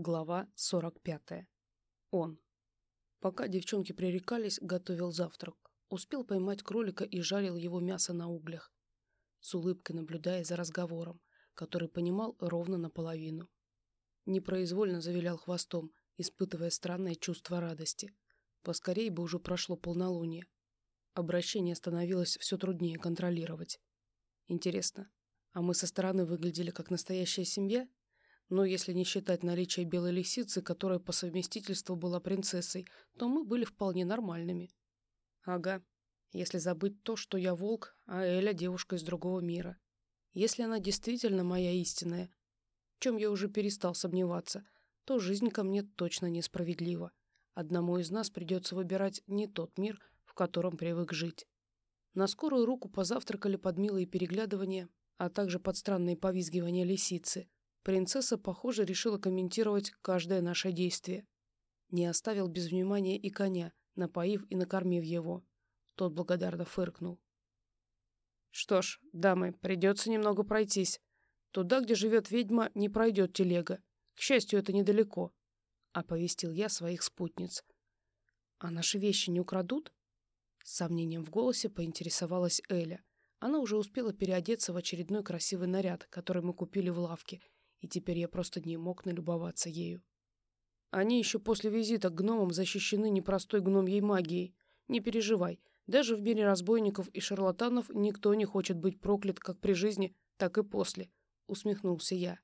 Глава 45. Он. Пока девчонки пререкались, готовил завтрак. Успел поймать кролика и жарил его мясо на углях. С улыбкой наблюдая за разговором, который понимал ровно наполовину. Непроизвольно завилял хвостом, испытывая странное чувство радости. Поскорей бы уже прошло полнолуние. Обращение становилось все труднее контролировать. Интересно, а мы со стороны выглядели как настоящая семья? Но если не считать наличие белой лисицы, которая по совместительству была принцессой, то мы были вполне нормальными. Ага, если забыть то, что я волк, а Эля девушка из другого мира. Если она действительно моя истинная, в чем я уже перестал сомневаться, то жизнь ко мне точно несправедлива. Одному из нас придется выбирать не тот мир, в котором привык жить. На скорую руку позавтракали под милые переглядывания, а также под странные повизгивания лисицы – Принцесса, похоже, решила комментировать каждое наше действие. Не оставил без внимания и коня, напоив и накормив его. Тот благодарно фыркнул. «Что ж, дамы, придется немного пройтись. Туда, где живет ведьма, не пройдет телега. К счастью, это недалеко», — оповестил я своих спутниц. «А наши вещи не украдут?» С сомнением в голосе поинтересовалась Эля. Она уже успела переодеться в очередной красивый наряд, который мы купили в лавке, и теперь я просто не мог налюбоваться ею. Они еще после визита к гномам защищены непростой гномьей магией. Не переживай, даже в мире разбойников и шарлатанов никто не хочет быть проклят как при жизни, так и после, — усмехнулся я.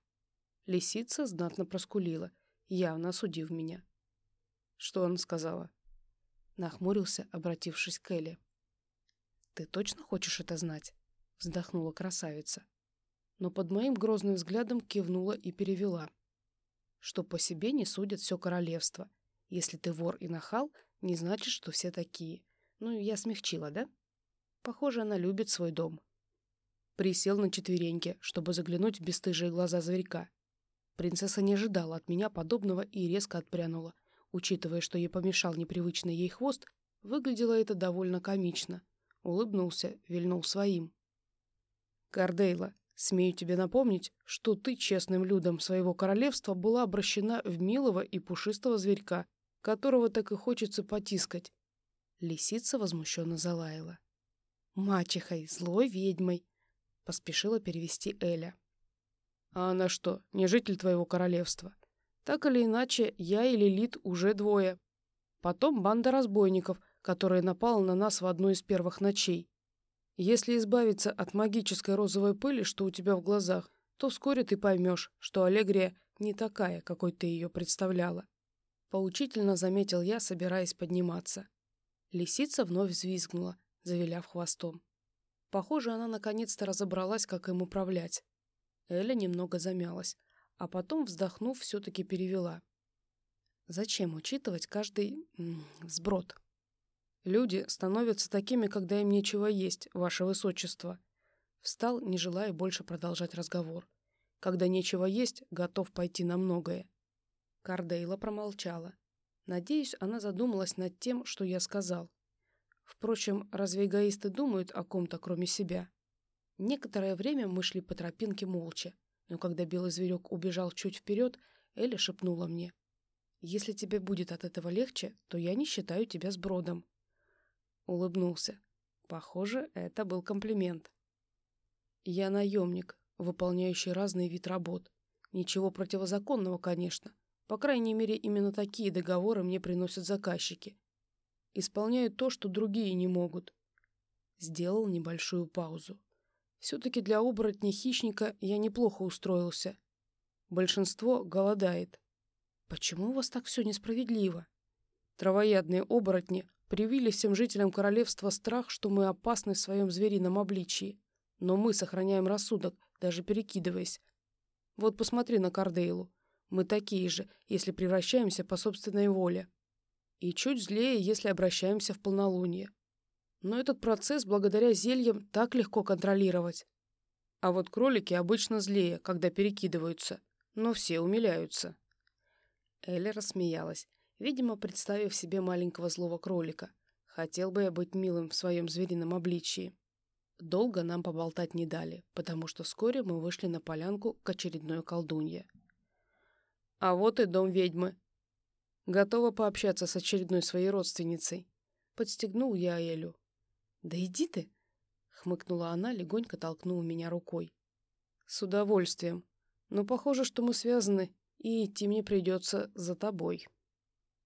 Лисица знатно проскулила, явно осудив меня. Что она сказала? Нахмурился, обратившись к Элли. «Ты точно хочешь это знать?» — вздохнула красавица но под моим грозным взглядом кивнула и перевела. Что по себе не судят все королевство. Если ты вор и нахал, не значит, что все такие. Ну, я смягчила, да? Похоже, она любит свой дом. Присел на четвереньки, чтобы заглянуть в бесстыжие глаза зверька. Принцесса не ожидала от меня подобного и резко отпрянула. Учитывая, что ей помешал непривычный ей хвост, выглядело это довольно комично. Улыбнулся, вильнул своим. «Кардейла, Смею тебе напомнить, что ты честным людом своего королевства была обращена в милого и пушистого зверька, которого так и хочется потискать. Лисица возмущенно залаяла. «Мачехой, злой ведьмой», — поспешила перевести Эля. «А она что, не житель твоего королевства? Так или иначе, я и Лилит уже двое. Потом банда разбойников, которая напала на нас в одну из первых ночей. Если избавиться от магической розовой пыли, что у тебя в глазах, то вскоре ты поймешь, что Аллегрия не такая, какой ты ее представляла. Поучительно заметил я, собираясь подниматься. Лисица вновь взвизгнула, завиляв хвостом. Похоже, она наконец-то разобралась, как им управлять. Эля немного замялась, а потом, вздохнув, все-таки перевела. Зачем учитывать каждый сброд? Люди становятся такими, когда им нечего есть, ваше высочество. Встал, не желая больше продолжать разговор. Когда нечего есть, готов пойти на многое. Кардейла промолчала. Надеюсь, она задумалась над тем, что я сказал. Впрочем, разве эгоисты думают о ком-то, кроме себя? Некоторое время мы шли по тропинке молча, но когда белый зверек убежал чуть вперед, Эля шепнула мне. «Если тебе будет от этого легче, то я не считаю тебя сбродом». Улыбнулся. Похоже, это был комплимент. Я наемник, выполняющий разный вид работ. Ничего противозаконного, конечно. По крайней мере, именно такие договоры мне приносят заказчики. Исполняю то, что другие не могут. Сделал небольшую паузу. Все-таки для оборотня-хищника я неплохо устроился. Большинство голодает. Почему у вас так все несправедливо? Травоядные оборотни привили всем жителям королевства страх, что мы опасны в своем зверином обличии. Но мы сохраняем рассудок, даже перекидываясь. Вот посмотри на Кардейлу. Мы такие же, если превращаемся по собственной воле. И чуть злее, если обращаемся в полнолуние. Но этот процесс благодаря зельям так легко контролировать. А вот кролики обычно злее, когда перекидываются. Но все умиляются. Элли рассмеялась видимо, представив себе маленького злого кролика. Хотел бы я быть милым в своем зверином обличии. Долго нам поболтать не дали, потому что вскоре мы вышли на полянку к очередной колдунье. А вот и дом ведьмы. Готова пообщаться с очередной своей родственницей. Подстегнул я Элю. «Да иди ты!» — хмыкнула она, легонько толкнула меня рукой. «С удовольствием. Но похоже, что мы связаны, и идти мне придется за тобой».